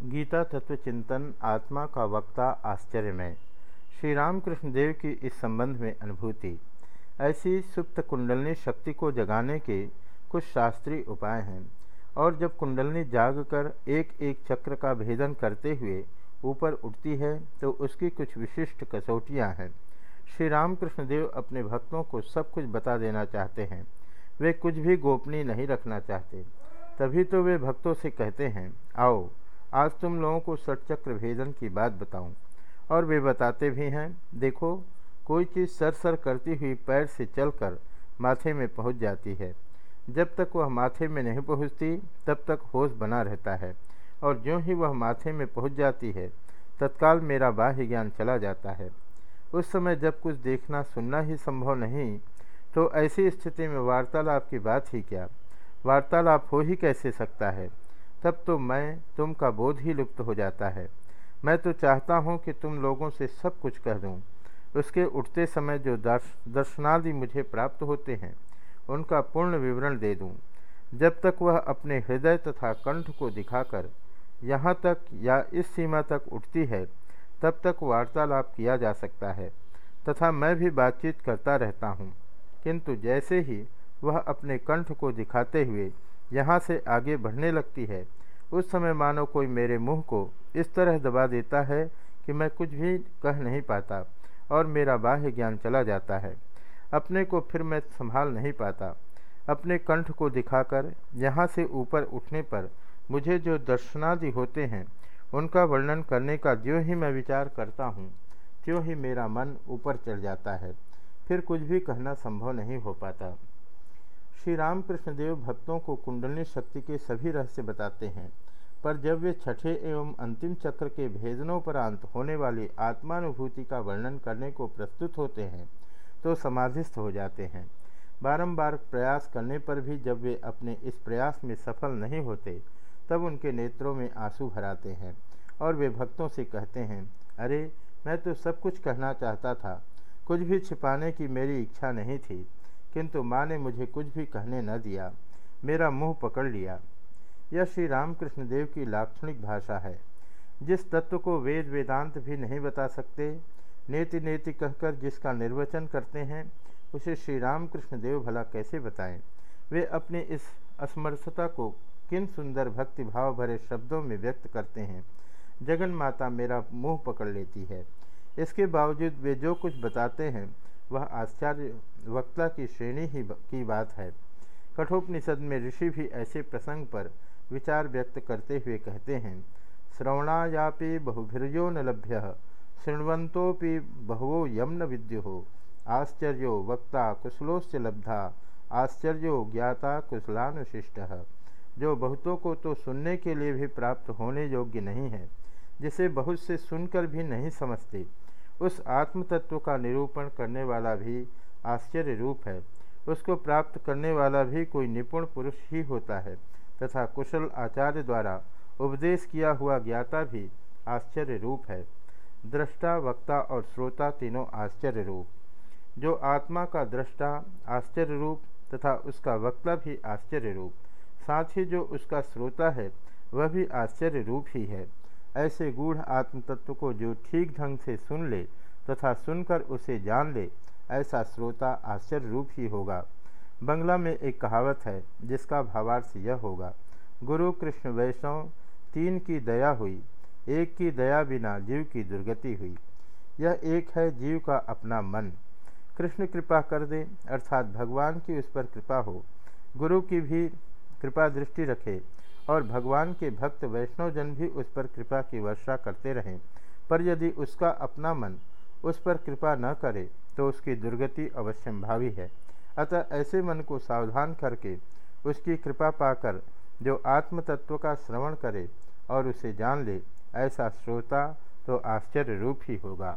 गीता तत्व चिंतन, आत्मा का वक्ता, आश्चर्यमय। श्री रामकृष्ण देव की इस संबंध में अनुभूति। ऐसी सुप्त कुंडलनी शक्ति को जगाने के कुछ शास्त्रीय उपाय हैं और जब कुंडलनी जागकर एक एक चक्र का भेदन करते हुए ऊपर उठती है तो उसकी कुछ विशिष्ट कसौटियाँ हैं। श्री रामकृष्ण देव अपने भक्तों को सब कुछ बता देना चाहते हैं। वे कुछ भी गोपनीय नहीं रखना चाहते। तभी तो वे भक्तों से कहते हैं, आओ आज तुम लोगों को सटचक्र भेदन की बात बताऊँ। और वे बताते भी हैं, देखो, कोई चीज़ सर सर करती हुई पैर से चलकर माथे में पहुँच जाती है। जब तक वह माथे में नहीं पहुँचती, तब तक होश बना रहता है। और जो ही वह माथे में पहुँच जाती है, तत्काल मेरा बाह्य ज्ञान चला जाता है। उस समय जब कुछ देखना सुनना ही संभव नहीं तो ऐसी स्थिति में वार्तालाप की बात ही क्या? वार्तालाप हो ही कैसे सकता है? तब तो मैं तुम का बोध ही लुप्त हो जाता है। मैं तो चाहता हूँ कि तुम लोगों से सब कुछ कह दूँ। उसके उठते समय जो दर्श, दर्शनादि मुझे प्राप्त होते हैं, उनका पूर्ण विवरण दे दूँ। जब तक वह अपने हृदय तथा कंठ को दिखाकर यहाँ तक या इस सीमा तक उठती है, तब तक वार्तालाप किया जा सकता है, तथा मैं भी बातचीत करता रहता हूँ। किंतु जैसे ही वह अपने कंठ को दिखाते हुए यहाँ से आगे बढ़ने लगती है। उस समय मानो कोई मेरे मुँह को इस तरह दबा देता है कि मैं कुछ भी कह नहीं पाता और मेरा बाह्य ज्ञान चला जाता है। अपने को फिर मैं संभाल नहीं पाता। अपने कंठ को दिखाकर यहाँ से ऊपर उठने पर मुझे जो दर्शनादि होते हैं, उनका वर्णन करने का जो ही मैं विचार करता हूँ, त्यों ही मेरा मन ऊपर चढ़ जाता है। फिर कुछ भी कहना संभव नहीं हो पाता। श्री रामकृष्ण देव भक्तों को कुंडली शक्ति के सभी रहस्य बताते हैं। पर जब वे छठे एवं अंतिम चक्र के भेदनोपरांत होने वाली आत्मानुभूति का वर्णन करने को प्रस्तुत होते हैं तो समाधिस्थ हो जाते हैं। बारंबार प्रयास करने पर भी जब वे अपने इस प्रयास में सफल नहीं होते, तब उनके नेत्रों में आँसू भराते हैं और वे भक्तों से कहते हैं, अरे, मैं तो सब कुछ कहना चाहता था। कुछ भी छिपाने की मेरी इच्छा नहीं थी। किंतु माँ ने मुझे कुछ भी कहने न दिया। मेरा मुँह पकड़ लिया। यह श्री रामकृष्ण देव की लाक्षणिक भाषा है। जिस तत्व को वेद वेदांत भी नहीं बता सकते नेति नेति कहकर जिसका निर्वचन करते हैं, उसे श्री रामकृष्ण देव भला कैसे बताएँ? वे अपनी इस असमर्थता को किन सुंदर भक्ति भाव भरे शब्दों में व्यक्त करते हैं? जगन माता मेरा मुँह पकड़ लेती है। इसके बावजूद वे जो कुछ बताते हैं वह आश्चर्य, वक्ता की श्रेणी ही की बात है। कठोपनिषद में ऋषि भी ऐसे प्रसंग पर विचार व्यक्त करते हुए कहते हैं, श्रवणायापि बहुभिर्यो न लभ्य, शृण्वन्तोपि बहवो यम न विद्यो। हो आश्चर्यो वक्ता कुशलोश्च लब्धा, आश्चर्यो ज्ञाता कुशलानुशिष्ट। जो बहुतों को तो सुनने के लिए भी प्राप्त होने योग्य नहीं है, जिसे बहुत से सुनकर भी नहीं समझते। उस आत्म तत्व का निरूपण करने वाला भी आश्चर्य रूप है। उसको प्राप्त करने वाला भी कोई निपुण पुरुष ही होता है, तथा कुशल आचार्य द्वारा उपदेश किया हुआ ज्ञाता भी आश्चर्य रूप है। दृष्टा, वक्ता और श्रोता तीनों आश्चर्य रूप। जो आत्मा का दृष्टा आश्चर्य रूप तथा उसका वक्ता भी आश्चर्य रूप। साथ ही जो उसका श्रोता है, वह भी आश्चर्य रूप ही है। ऐसे गूढ़ आत्मतत्व को जो ठीक ढंग से सुन ले तथा सुनकर उसे जान ले, ऐसा श्रोता आश्चर्य रूप ही होगा। बंगला में एक कहावत है, जिसका भावार्थ यह होगा, गुरु कृष्ण वैष्णव, तीन की दया हुई, एक की दया बिना जीव की दुर्गति हुई। यह एक है जीव का अपना मन। कृष्ण कृपा कर दे, अर्थात भगवान की उस पर कृपा हो। गुरु की भी कृपा दृष्टि रखे और भगवान के भक्त वैष्णवजन भी उस पर कृपा की वर्षा करते रहें। पर यदि उसका अपना मन उस पर कृपा न करे तो उसकी दुर्गति अवश्यंभावी है। अतः ऐसे मन को सावधान करके उसकी कृपा पाकर जो आत्म तत्व का श्रवण करे और उसे जान ले, ऐसा श्रोता तो आश्चर्य रूप ही होगा।